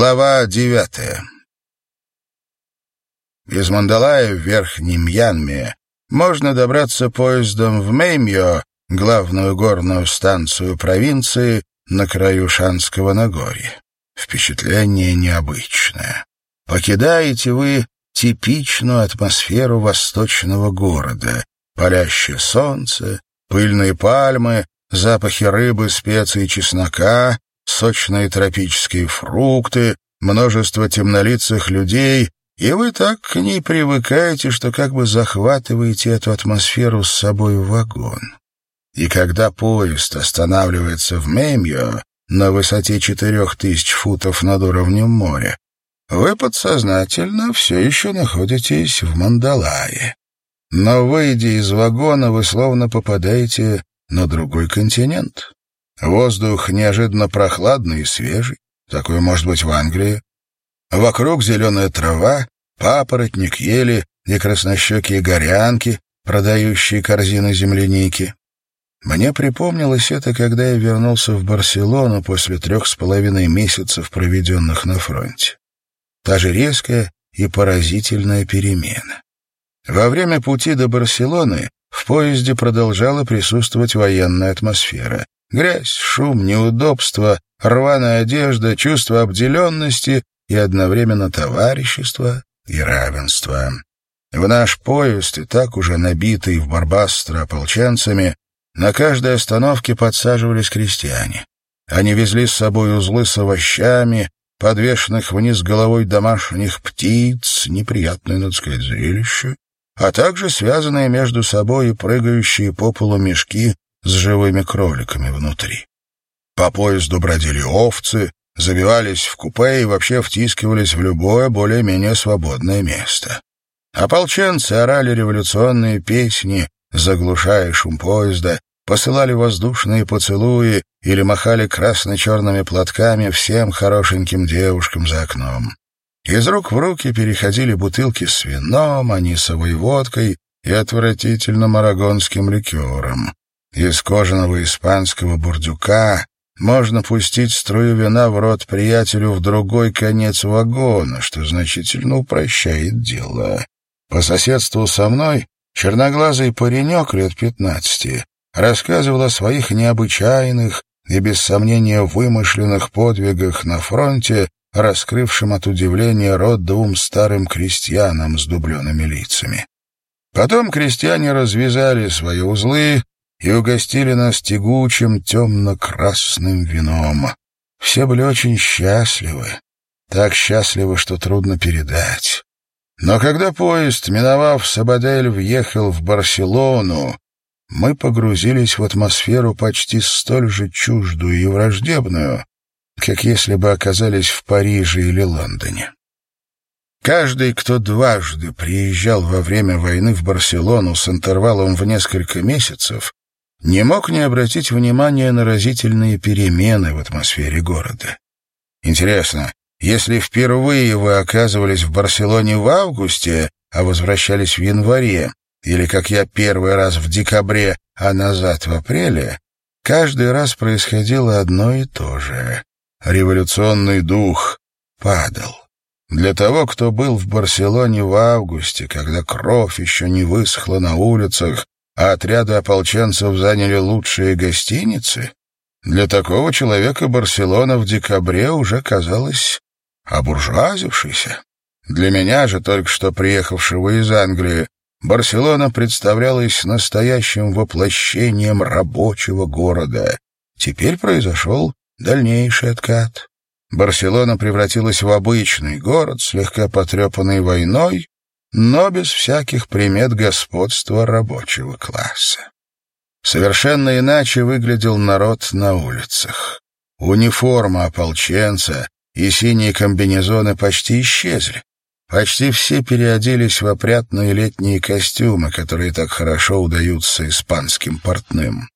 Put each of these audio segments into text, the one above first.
Глава девятая. Из Мандалая в Верхнем Янме можно добраться поездом в Меймьо, главную горную станцию провинции на краю Шанского Нагорья. Впечатление необычное. Покидаете вы типичную атмосферу восточного города. Палящее солнце, пыльные пальмы, запахи рыбы, специй и чеснока, сочные тропические фрукты, множество темнолицых людей, и вы так к ней привыкаете, что как бы захватываете эту атмосферу с собой в вагон. И когда поезд останавливается в Мемьо на высоте четырех тысяч футов над уровнем моря, вы подсознательно все еще находитесь в Мандалае. Но, выйдя из вагона, вы словно попадаете на другой континент. Воздух неожиданно прохладный и свежий. Такой может быть в Англии. Вокруг зеленая трава, папоротник, ели и краснощекие горянки, продающие корзины земляники. Мне припомнилось это, когда я вернулся в Барселону после трех с половиной месяцев, проведенных на фронте. Та же резкая и поразительная перемена. Во время пути до Барселоны в поезде продолжала присутствовать военная атмосфера. Грязь, шум, неудобства, рваная одежда, чувство обделенности и одновременно товарищество и равенство. В наш поезд, и так уже набитый в Барбастро ополченцами, на каждой остановке подсаживались крестьяне. Они везли с собой узлы с овощами, подвешенных вниз головой домашних птиц, неприятное, надо сказать, зрелище, а также связанные между собой и прыгающие по полу мешки с живыми кроликами внутри. По поезду бродили овцы, забивались в купе и вообще втискивались в любое более-менее свободное место. Ополченцы орали революционные песни, заглушая шум поезда, посылали воздушные поцелуи или махали красно-черными платками всем хорошеньким девушкам за окном. Из рук в руки переходили бутылки с вином, анисовой водкой и отвратительным арагонским ликером. Из кожаного испанского бурдюка можно пустить струю вина в рот приятелю в другой конец вагона, что значительно упрощает дело. По соседству со мной черноглазый паренек лет пятнадцати рассказывал о своих необычайных и, без сомнения, вымышленных подвигах на фронте, раскрывшим от удивления рот двум старым крестьянам с дубленными лицами. Потом крестьяне развязали свои узлы, и угостили нас тягучим темно-красным вином. Все были очень счастливы, так счастливы, что трудно передать. Но когда поезд, миновав Сабадель, въехал в Барселону, мы погрузились в атмосферу почти столь же чуждую и враждебную, как если бы оказались в Париже или Лондоне. Каждый, кто дважды приезжал во время войны в Барселону с интервалом в несколько месяцев, не мог не обратить внимания на разительные перемены в атмосфере города. Интересно, если впервые вы оказывались в Барселоне в августе, а возвращались в январе, или, как я, первый раз в декабре, а назад в апреле, каждый раз происходило одно и то же. Революционный дух падал. Для того, кто был в Барселоне в августе, когда кровь еще не высохла на улицах, а отряды ополченцев заняли лучшие гостиницы, для такого человека Барселона в декабре уже казалась обуржуазившейся. Для меня же, только что приехавшего из Англии, Барселона представлялась настоящим воплощением рабочего города. Теперь произошел дальнейший откат. Барселона превратилась в обычный город, слегка потрепанный войной, но без всяких примет господства рабочего класса. Совершенно иначе выглядел народ на улицах. Униформа ополченца и синие комбинезоны почти исчезли. Почти все переоделись в опрятные летние костюмы, которые так хорошо удаются испанским портным.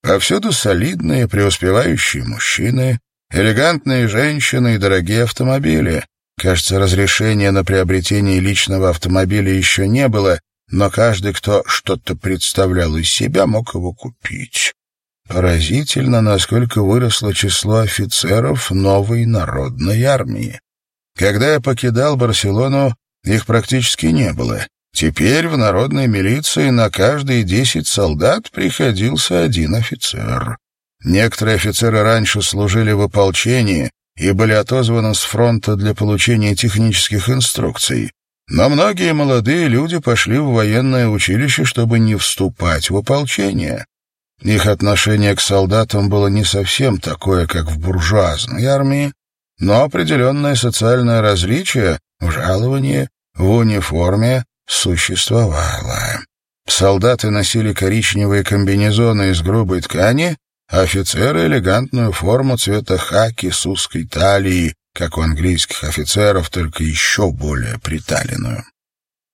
Повсюду солидные, преуспевающие мужчины, элегантные женщины и дорогие автомобили, Кажется, разрешения на приобретение личного автомобиля еще не было, но каждый, кто что-то представлял из себя, мог его купить. Поразительно, насколько выросло число офицеров новой народной армии. Когда я покидал Барселону, их практически не было. Теперь в народной милиции на каждые десять солдат приходился один офицер. Некоторые офицеры раньше служили в ополчении и были отозваны с фронта для получения технических инструкций. Но многие молодые люди пошли в военное училище, чтобы не вступать в ополчение. Их отношение к солдатам было не совсем такое, как в буржуазной армии, но определенное социальное различие в жаловании, в униформе существовало. Солдаты носили коричневые комбинезоны из грубой ткани, офицеры — элегантную форму цвета хаки с узкой талией, как у английских офицеров, только еще более приталенную.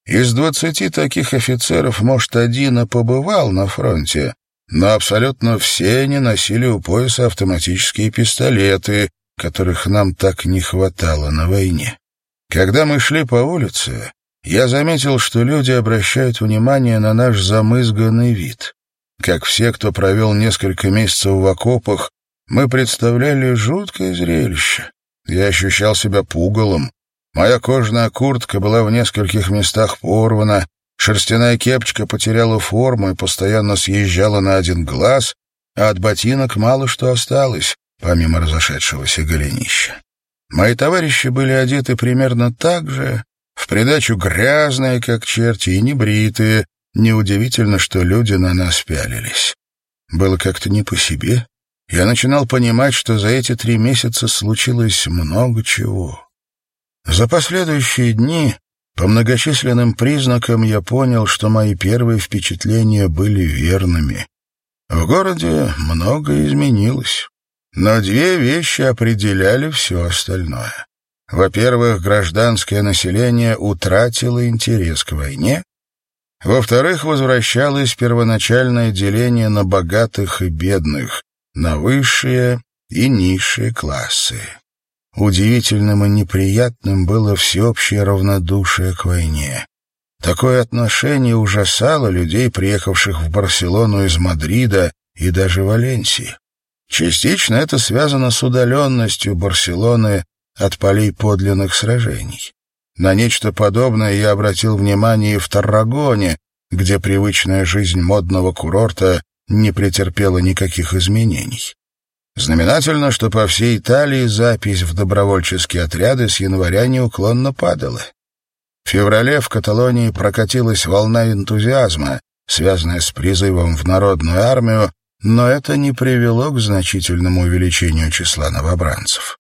Из двадцати таких офицеров, может, один и побывал на фронте, но абсолютно все они носили у пояса автоматические пистолеты, которых нам так не хватало на войне. Когда мы шли по улице, я заметил, что люди обращают внимание на наш замызганный вид. Как все, кто провел несколько месяцев в окопах, мы представляли жуткое зрелище. Я ощущал себя пугалом. Моя кожаная куртка была в нескольких местах порвана, шерстяная кепочка потеряла форму и постоянно съезжала на один глаз, а от ботинок мало что осталось, помимо разошедшегося голенища. Мои товарищи были одеты примерно так же, в придачу грязные, как черти, и небритые. Неудивительно, что люди на нас пялились. Было как-то не по себе я начинал понимать, что за эти три месяца случилось много чего. За последующие дни, по многочисленным признакам, я понял, что мои первые впечатления были верными. В городе многое изменилось, но две вещи определяли все остальное. Во-первых, гражданское население утратило интерес к войне, во-вторых, возвращалось первоначальное деление на богатых и бедных, на высшие и низшие классы. Удивительным и неприятным было всеобщее равнодушие к войне. Такое отношение ужасало людей, приехавших в Барселону из Мадрида и даже Валенсии. Частично это связано с удаленностью Барселоны от полей подлинных сражений. На нечто подобное я обратил внимание и в Таррагоне, где привычная жизнь модного курорта не претерпела никаких изменений. Знаменательно, что по всей Италии запись в добровольческие отряды с января неуклонно падала. В феврале в Каталонии прокатилась волна энтузиазма, связанная с призывом в народную армию, но это не привело к значительному увеличению числа новобранцев.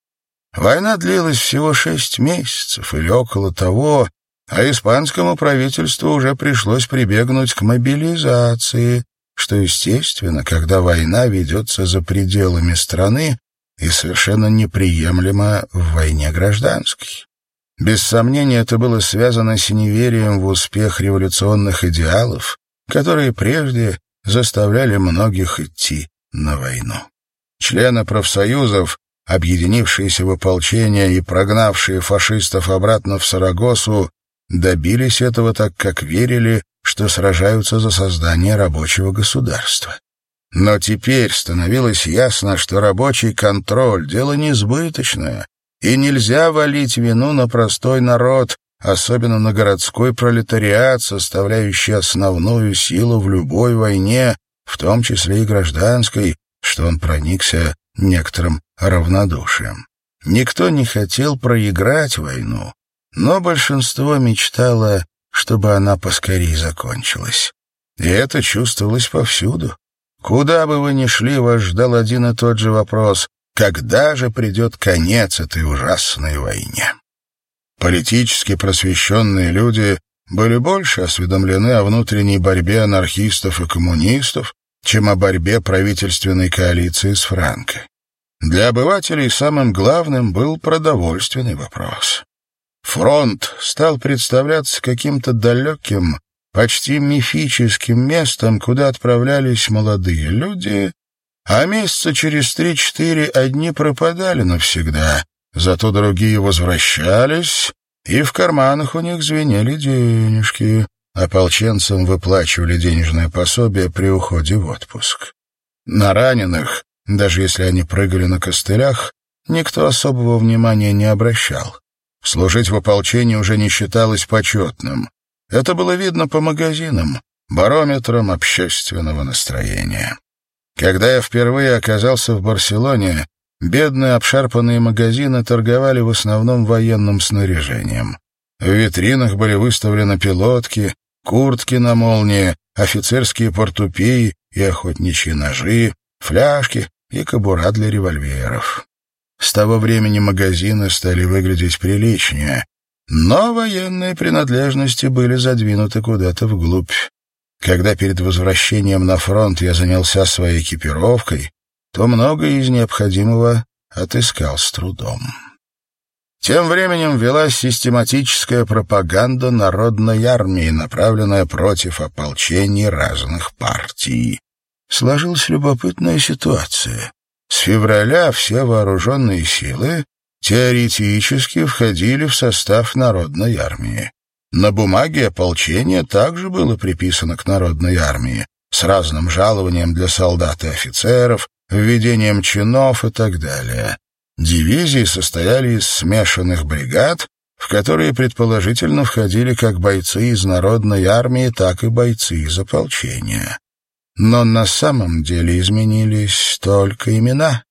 Война длилась всего шесть месяцев или около того, а испанскому правительству уже пришлось прибегнуть к мобилизации, что естественно, когда война ведется за пределами страны и совершенно неприемлемо в войне гражданской. Без сомнения, это было связано с неверием в успех революционных идеалов, которые прежде заставляли многих идти на войну. Члены профсоюзов, объединившиеся в ополчение и прогнавшие фашистов обратно в Сарагосу, добились этого так, как верили, что сражаются за создание рабочего государства. Но теперь становилось ясно, что рабочий контроль — дело несбыточное, и нельзя валить вину на простой народ, особенно на городской пролетариат, составляющий основную силу в любой войне, в том числе и гражданской, что он проникся некоторым равнодушием. Никто не хотел проиграть войну, но большинство мечтало чтобы она поскорее закончилась. И это чувствовалось повсюду. Куда бы вы ни шли, вас ждал один и тот же вопрос — когда же придет конец этой ужасной войне? Политически просвещенные люди были больше осведомлены о внутренней борьбе анархистов и коммунистов, чем о борьбе правительственной коалиции с Франко. Для обывателей самым главным был продовольственный вопрос. Фронт стал представляться каким-то далеким, почти мифическим местом, куда отправлялись молодые люди, а месяца через три-четыре одни пропадали навсегда, зато другие возвращались, и в карманах у них звенели денежки. Ополченцам выплачивали денежное пособие при уходе в отпуск. На раненых, даже если они прыгали на костылях, никто особого внимания не обращал. Служить в ополчении уже не считалось почетным. Это было видно по магазинам, барометрам общественного настроения. Когда я впервые оказался в Барселоне, бедные обшарпанные магазины торговали в основном военным снаряжением. В витринах были выставлены пилотки, куртки на молнии, офицерские портупеи и охотничьи ножи, фляжки и кобура для револьверов. С того времени магазины стали выглядеть приличнее, но военные принадлежности были задвинуты куда-то вглубь. Когда перед возвращением на фронт я занялся своей экипировкой, то многое из необходимого отыскал с трудом. Тем временем велась систематическая пропаганда народной армии, направленная против ополчений разных партий. Сложилась любопытная ситуация. С февраля все вооруженные силы теоретически входили в состав народной армии. На бумаге ополчение также было приписано к народной армии, с разным жалованием для солдат и офицеров, введением чинов и так далее. Дивизии состояли из смешанных бригад, в которые предположительно входили как бойцы из народной армии, так и бойцы из ополчения. Но на самом деле изменились только имена.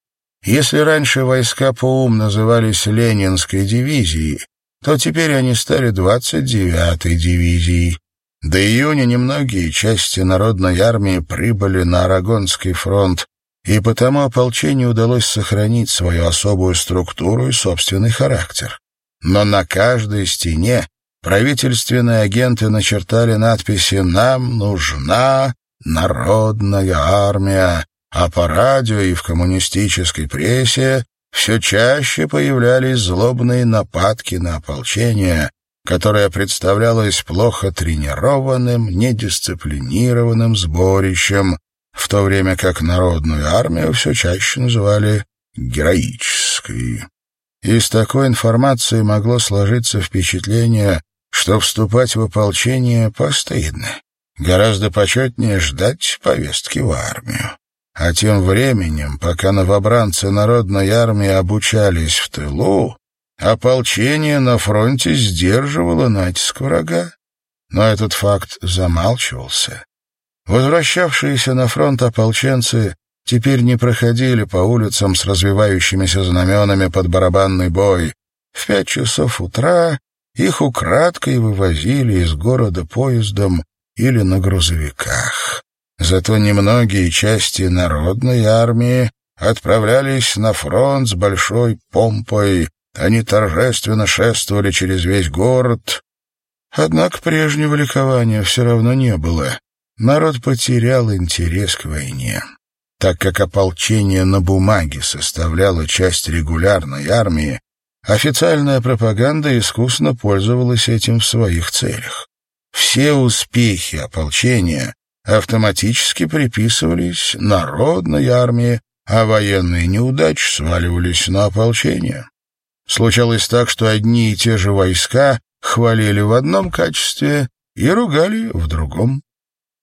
Если раньше войска по ум назывались Ленинской дивизией, то теперь они стали 29-й дивизией. До июня немногие части народной армии прибыли на Арагонский фронт, и потому ополчению удалось сохранить свою особую структуру и собственный характер. Но на каждой стене правительственные агенты начертали надписи «Нам нужна народная армия», а по радио и в коммунистической прессе все чаще появлялись злобные нападки на ополчение, которое представлялось плохо тренированным, недисциплинированным сборищем, в то время как народную армию все чаще называли героической. Из такой информации могло сложиться впечатление, что вступать в ополчение постыдно. Гораздо почетнее ждать повестки в армию. А тем временем, пока новобранцы народной армии обучались в тылу, ополчение на фронте сдерживало натиск врага. Но этот факт замалчивался. Возвращавшиеся на фронт ополченцы теперь не проходили по улицам с развивающимися знаменами под барабанный бой. В пять часов утра их украдкой вывозили из города поездом или на грузовиках. Зато немногие части народной армии отправлялись на фронт с большой помпой. Они торжественно шествовали через весь город. Однако прежнего ликования все равно не было народ потерял интерес к войне. Так как ополчение на бумаге составляло часть регулярной армии, официальная пропаганда искусно пользовалась этим в своих целях. Все успехи ополчения автоматически приписывались народной армии, а военные неудачи сваливались на ополчение. Случалось так, что одни и те же войска хвалили в одном качестве и ругали в другом.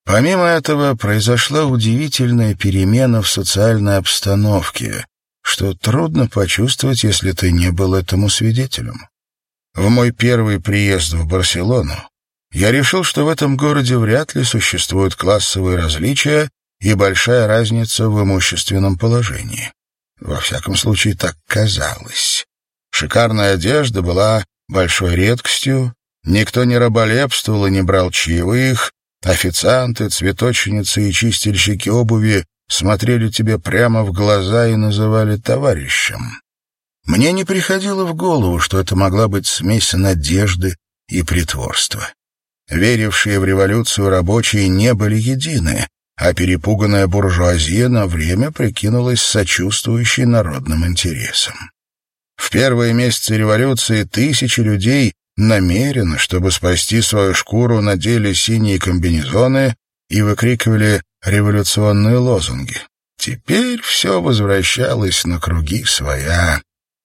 Помимо этого, произошла удивительная перемена в социальной обстановке, что трудно почувствовать, если ты не был этому свидетелем. В мой первый приезд в Барселону я решил, что в этом городе вряд ли существуют классовые различия и большая разница в имущественном положении. Во всяком случае, так казалось. Шикарная одежда была большой редкостью, никто не раболепствовал и не брал чаевых, Официанты, цветочницы и чистильщики обуви смотрели тебе прямо в глаза и называли товарищем. Мне не приходило в голову, что это могла быть смесь надежды и притворства. Верившие в революцию рабочие не были едины, а перепуганная буржуазия на время прикинулась сочувствующей народным интересам. В первые месяцы революции тысячи людей намеренно, чтобы спасти свою шкуру, надели синие комбинезоны и выкрикивали революционные лозунги. Теперь все возвращалось на круги своя.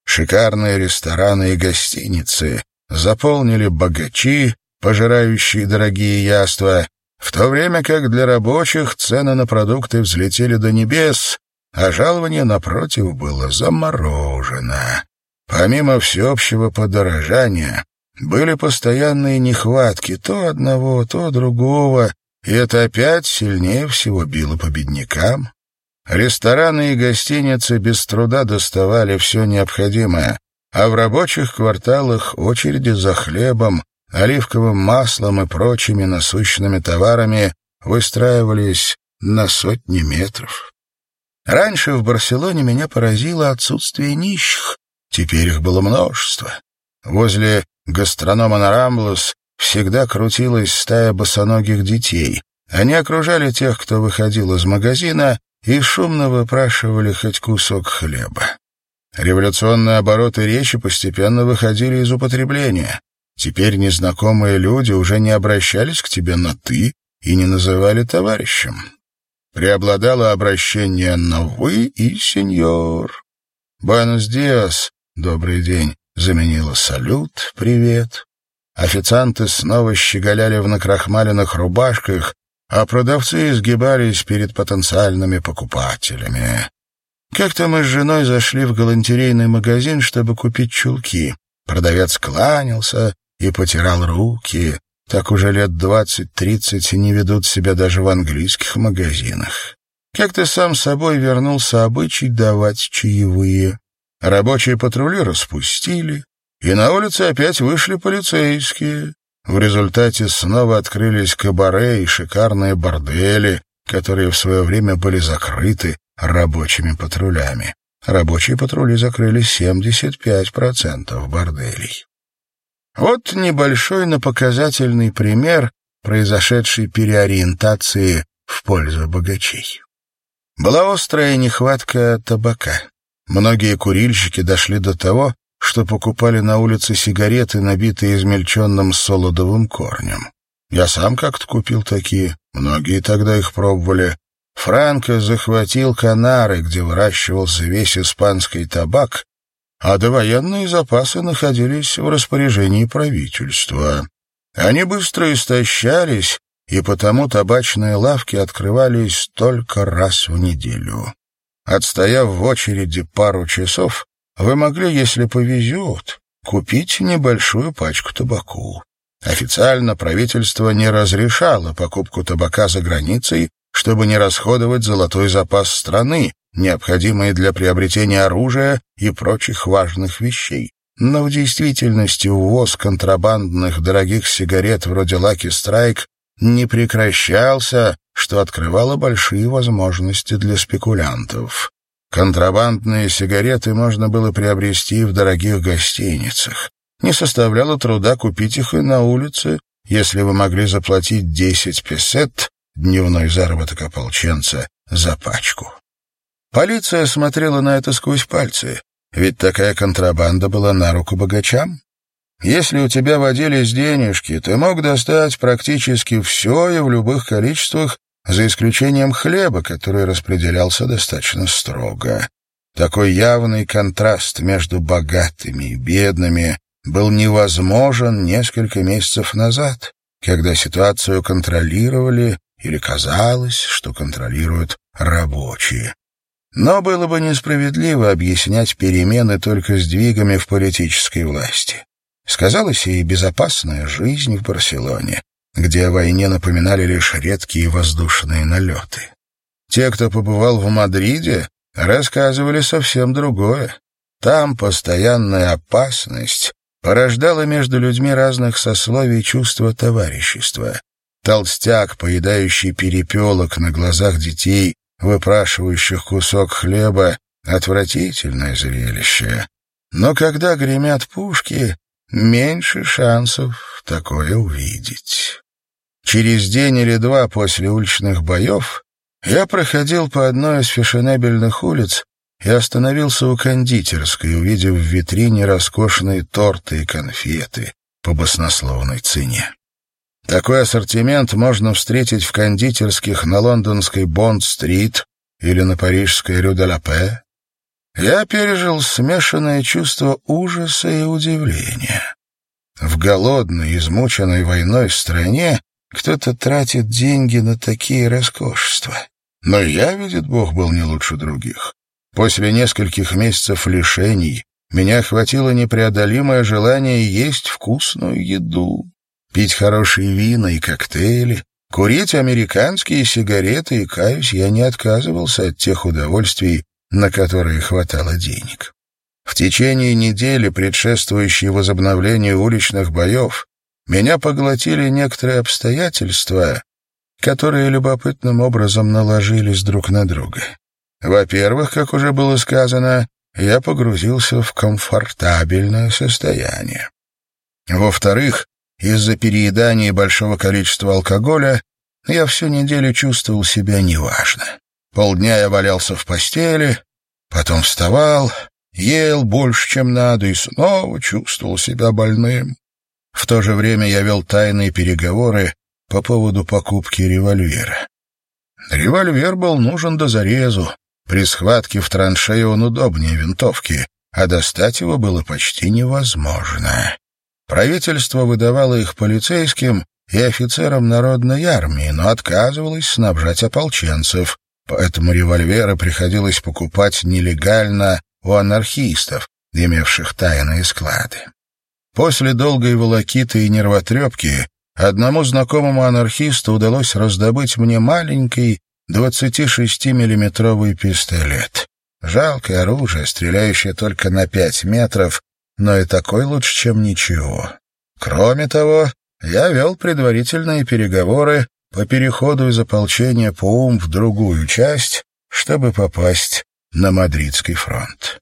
Шикарные рестораны и гостиницы заполнили богачи, пожирающие дорогие яства, в то время как для рабочих цены на продукты взлетели до небес, а жалование, напротив, было заморожено. Помимо всеобщего подорожания, были постоянные нехватки то одного, то другого, и это опять сильнее всего било по беднякам. Рестораны и гостиницы без труда доставали все необходимое, а в рабочих кварталах очереди за хлебом, оливковым маслом и прочими насущными товарами выстраивались на сотни метров. Раньше в Барселоне меня поразило отсутствие нищих, теперь их было множество. Возле гастронома Нарамблус всегда крутилась стая босоногих детей. Они окружали тех, кто выходил из магазина, и шумно выпрашивали хоть кусок хлеба. Революционные обороты речи постепенно выходили из употребления. Теперь незнакомые люди уже не обращались к тебе на «ты» и не называли товарищем. Преобладало обращение на «вы» и «сеньор». «Буэнос диас» — «добрый день» заменило «салют», «привет». Официанты снова щеголяли в накрахмаленных рубашках, а продавцы изгибались перед потенциальными покупателями. Как-то мы с женой зашли в галантерейный магазин, чтобы купить чулки. Продавец кланялся и потирал руки. Так уже лет двадцать-тридцать не ведут себя даже в английских магазинах. Как-то сам собой вернулся обычай давать чаевые. Рабочие патрули распустили, и на улице опять вышли полицейские. В результате снова открылись кабаре и шикарные бордели, которые в свое время были закрыты рабочими патрулями. Рабочие патрули закрыли 75% борделей. Вот небольшой, но показательный пример произошедшей переориентации в пользу богачей. Была острая нехватка табака. Многие курильщики дошли до того, что покупали на улице сигареты, набитые измельченным солодовым корнем. Я сам как-то купил такие, многие тогда их пробовали. Франко захватил Канары, где выращивался весь испанский табак, а довоенные запасы находились в распоряжении правительства. Они быстро истощались, и потому табачные лавки открывались только раз в неделю. Отстояв в очереди пару часов, вы могли, если повезет, купить небольшую пачку табаку. Официально правительство не разрешало покупку табака за границей, чтобы не расходовать золотой запас страны, необходимый для приобретения оружия и прочих важных вещей. Но в действительности увоз контрабандных дорогих сигарет вроде «Лаки Страйк» не прекращался, что открывало большие возможности для спекулянтов. Контрабандные сигареты можно было приобрести в дорогих гостиницах. Не составляло труда купить их и на улице, если вы могли заплатить 10 песет, дневной заработок ополченца, за пачку. Полиция смотрела на это сквозь пальцы, ведь такая контрабанда была на руку богачам. Если у тебя водились денежки, ты мог достать практически все и в любых количествах, за исключением хлеба, который распределялся достаточно строго. Такой явный контраст между богатыми и бедными был невозможен несколько месяцев назад, когда ситуацию контролировали или казалось, что контролируют рабочие. Но было бы несправедливо объяснять перемены только сдвигами в политической власти. Сказалась и безопасная жизнь в Барселоне, где о войне напоминали лишь редкие воздушные налеты. Те, кто побывал в Мадриде, рассказывали совсем другое. Там постоянная опасность порождала между людьми разных сословий чувство товарищества. Толстяк, поедающий перепелок на глазах детей, выпрашивающих кусок хлеба, отвратительное зрелище. Но когда гремят пушки, меньше шансов такое увидеть. Через день или два после уличных боев я проходил по одной из фешенебельных улиц и остановился у кондитерской, увидев в витрине роскошные торты и конфеты по баснословной цене. Такой ассортимент можно встретить в кондитерских на лондонской Бонд-стрит или на парижской Рю-де-Ла-Пе. Я пережил смешанное чувство ужаса и удивления. В голодной, измученной войной стране кто-то тратит деньги на такие роскошества. Но я, видит Бог, был не лучше других. После нескольких месяцев лишений, меня охватило непреодолимое желание есть вкусную еду, пить хорошие вина и коктейли, курить американские сигареты, и, каюсь, я не отказывался от тех удовольствий, на которые хватало денег. В течение недели, предшествующей возобновлению уличных боев, меня поглотили некоторые обстоятельства, которые любопытным образом наложились друг на друга. Во-первых, как уже было сказано, я погрузился в комфортабельное состояние. Во-вторых, из-за переедания большого количества алкоголя я всю неделю чувствовал себя неважно. Полдня я валялся в постели, потом вставал, ел больше, чем надо, и снова чувствовал себя больным. В то же время я вел тайные переговоры по поводу покупки револьвера. Револьвер был нужен до зарезу. При схватке в траншею он удобнее винтовки, а достать его было почти невозможно. Правительство выдавало их полицейским и офицерам народной армии, но отказывалось снабжать ополченцев, поэтому револьверы приходилось покупать нелегально у анархистов, имевших тайные склады. После долгой волокиты и нервотрепки одному знакомому анархисту удалось раздобыть мне маленький 26-миллиметровый пистолет. Жалкое оружие, стреляющее только на пять метров, но и такой лучше, чем ничего. Кроме того, я вел предварительные переговоры по переходу из ополчения ПУМ в другую часть, чтобы попасть на Мадридский фронт.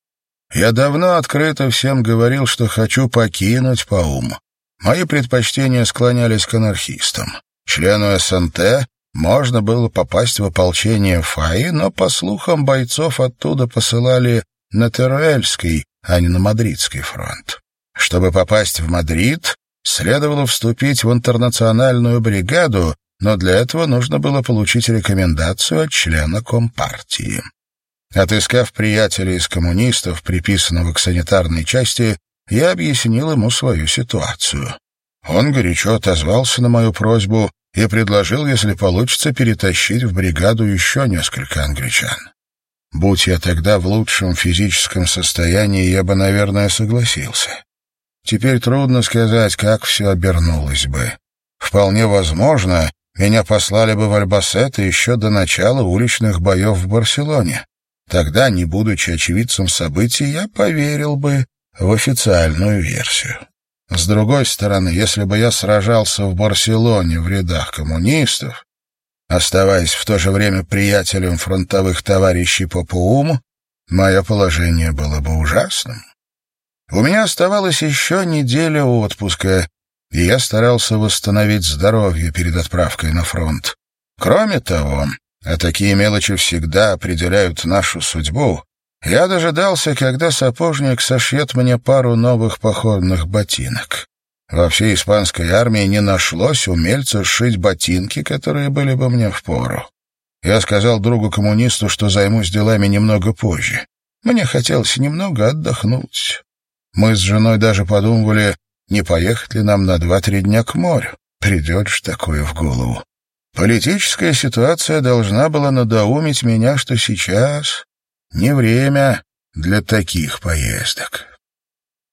Я давно открыто всем говорил, что хочу покинуть ПАУМ. Мои предпочтения склонялись к анархистам. Члену СНТ можно было попасть в ополчение ФАИ, но, по слухам, бойцов оттуда посылали на Теруэльский, а не на Мадридский фронт. Чтобы попасть в Мадрид, следовало вступить в интернациональную бригаду, но для этого нужно было получить рекомендацию от члена Компартии. Отыскав приятеля из коммунистов, приписанного к санитарной части, я объяснил ему свою ситуацию. Он горячо отозвался на мою просьбу и предложил, если получится, перетащить в бригаду еще несколько англичан. Будь я тогда в лучшем физическом состоянии, я бы, наверное, согласился. Теперь трудно сказать, как все обернулось бы. Вполне возможно, меня послали бы в Альбасет еще до начала уличных боев в Барселоне. Тогда, не будучи очевидцем событий, я поверил бы в официальную версию. С другой стороны, если бы я сражался в Барселоне в рядах коммунистов, оставаясь в то же время приятелем фронтовых товарищей по ПУМу, мое положение было бы ужасным. У меня оставалась еще неделя отпуска, и я старался восстановить здоровье перед отправкой на фронт. Кроме того, а такие мелочи всегда определяют нашу судьбу, я дожидался, когда сапожник сошьет мне пару новых походных ботинок. Во всей испанской армии не нашлось умельца сшить ботинки, которые были бы мне впору. Я сказал другу-коммунисту, что займусь делами немного позже. Мне хотелось немного отдохнуть. Мы с женой даже подумывали, не поехать ли нам на два-три дня к морю. Придет ж такое в голову. Политическая ситуация должна была надоумить меня, что сейчас не время для таких поездок.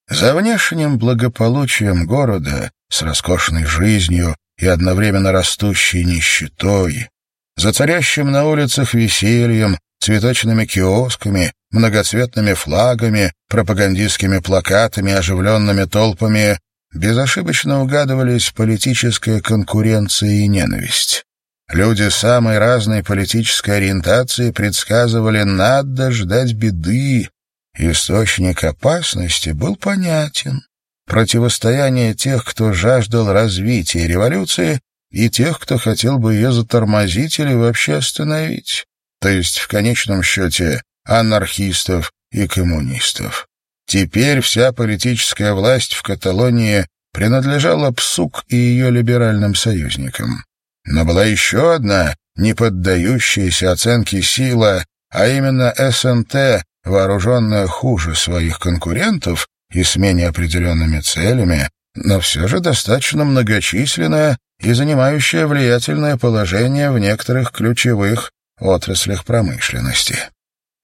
За внешним благополучием города с роскошной жизнью и одновременно растущей нищетой, за царящим на улицах весельем, цветочными киосками, многоцветными флагами, пропагандистскими плакатами, оживленными толпами безошибочно угадывались политическая конкуренция и ненависть. Люди самой разной политической ориентации предсказывали «надо ждать беды». Источник опасности был понятен. Противостояние тех, кто жаждал развития революции, и тех, кто хотел бы ее затормозить или вообще остановить. То есть, в конечном счете, анархистов и коммунистов. Теперь вся политическая власть в Каталонии принадлежала ПСУК и ее либеральным союзникам. Но была еще одна, не поддающаяся оценке сила, а именно СНТ, вооруженная хуже своих конкурентов и с менее определенными целями, но все же достаточно многочисленная и занимающая влиятельное положение в некоторых ключевых отраслях промышленности.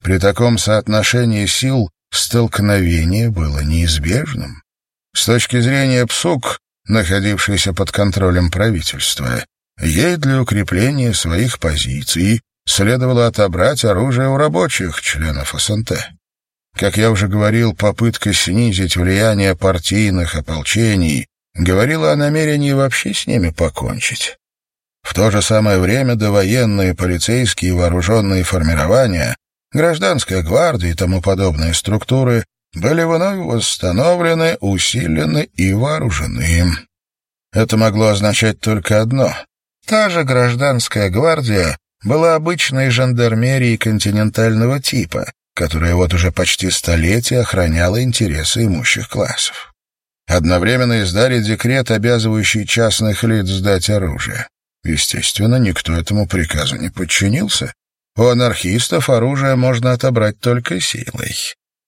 При таком соотношении сил столкновение было неизбежным. С точки зрения ПСУК, находившейся под контролем правительства, ей для укрепления своих позиций следовало отобрать оружие у рабочих, членов СНТ. Как я уже говорил, попытка снизить влияние партийных ополчений говорила о намерении вообще с ними покончить. В то же самое время довоенные полицейские вооруженные формирования, гражданская гвардия и тому подобные структуры были вновь восстановлены, усилены и вооружены. Это могло означать только одно. Та же гражданская гвардия была обычной жандармерией континентального типа, которая вот уже почти столетие охраняла интересы имущих классов. Одновременно издали декрет, обязывающий частных лиц сдать оружие. Естественно, никто этому приказу не подчинился. У анархистов оружие можно отобрать только силой.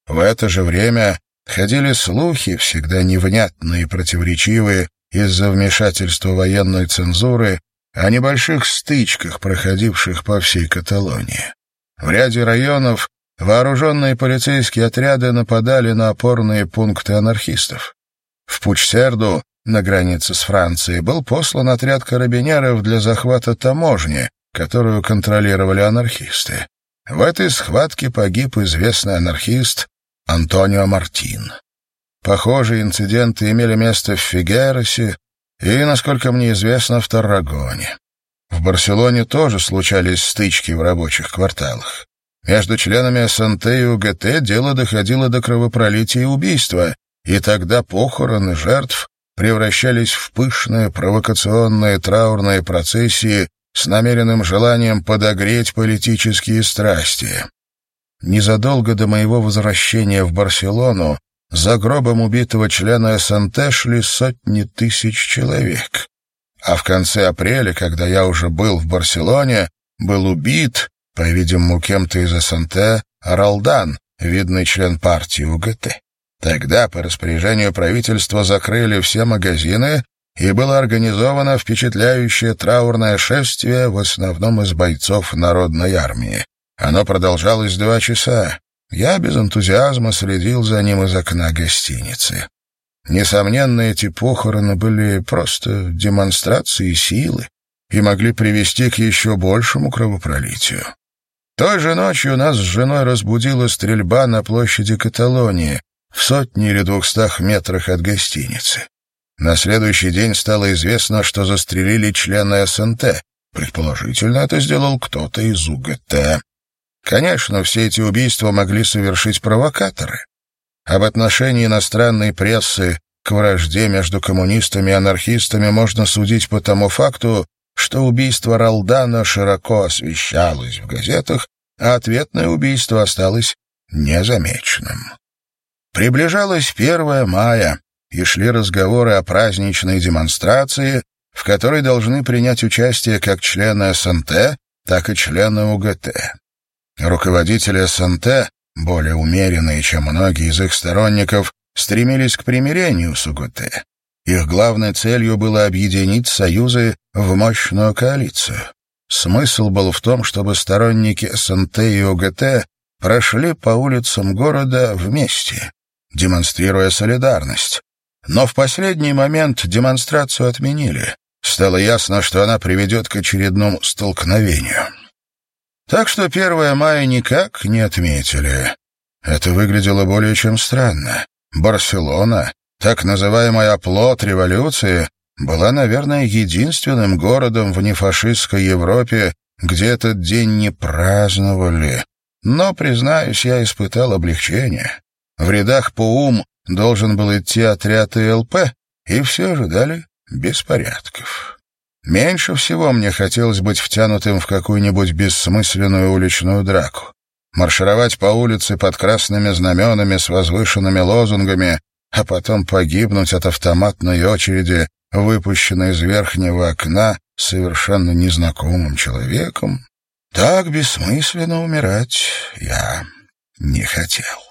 В это же время ходили слухи, всегда невнятные и противоречивые, из-за вмешательства военной цензуры, о небольших стычках, проходивших по всей Каталонии. В ряде районов вооруженные полицейские отряды нападали на опорные пункты анархистов. В Пучсерду, на границе с Францией, был послан отряд карабинеров для захвата таможни, которую контролировали анархисты. В этой схватке погиб известный анархист Антонио Мартин. Похожие инциденты имели место в Фигеросе и, насколько мне известно, в Таррагоне. В Барселоне тоже случались стычки в рабочих кварталах. Между членами СНТ и УГТ дело доходило до кровопролития и убийства, и тогда похороны жертв превращались в пышные провокационные траурные процессии с намеренным желанием подогреть политические страсти. Незадолго до моего возвращения в Барселону за гробом убитого члена СНТ шли сотни тысяч человек. А в конце апреля, когда я уже был в Барселоне, был убит, по-видимому, кем-то из СНТ, Ралдан, видный член партии УГТ. Тогда по распоряжению правительства закрыли все магазины, и было организовано впечатляющее траурное шествие в основном из бойцов народной армии. Оно продолжалось два часа. Я без энтузиазма следил за ним из окна гостиницы. Несомненно, эти похороны были просто демонстрацией силы и могли привести к еще большему кровопролитию. Той же ночью нас с женой разбудила стрельба на площади Каталонии, в сотни или двухстах метрах от гостиницы. На следующий день стало известно, что застрелили члена СНТ. Предположительно, это сделал кто-то из УГТ. Конечно, все эти убийства могли совершить провокаторы. Об отношении иностранной прессы к вражде между коммунистами и анархистами можно судить по тому факту, что убийство Ралдана широко освещалось в газетах, а ответное убийство осталось незамеченным. Приближалось 1 мая, и шли разговоры о праздничной демонстрации, в которой должны принять участие как члены СНТ, так и члены УГТ. Руководители СНТ, более умеренные, чем многие из их сторонников, стремились к примирению с УГТ. Их главной целью было объединить союзы в мощную коалицию. Смысл был в том, чтобы сторонники СНТ и УГТ прошли по улицам города вместе, демонстрируя солидарность. Но в последний момент демонстрацию отменили. Стало ясно, что она приведет к очередному столкновению. Так что 1 мая никак не отметили. Это выглядело более чем странно. Барселона, так называемый оплот революции, была, наверное, единственным городом в нефашистской Европе, где этот день не праздновали. Но, признаюсь, я испытал облегчение. В рядах ПУМ должен был идти отряд ИЛП, и все ожидали беспорядков. Меньше всего мне хотелось быть втянутым в какую-нибудь бессмысленную уличную драку. Маршировать по улице под красными знаменами с возвышенными лозунгами, а потом погибнуть от автоматной очереди, выпущенной из верхнего окна совершенно незнакомым человеком. Так бессмысленно умирать я не хотел.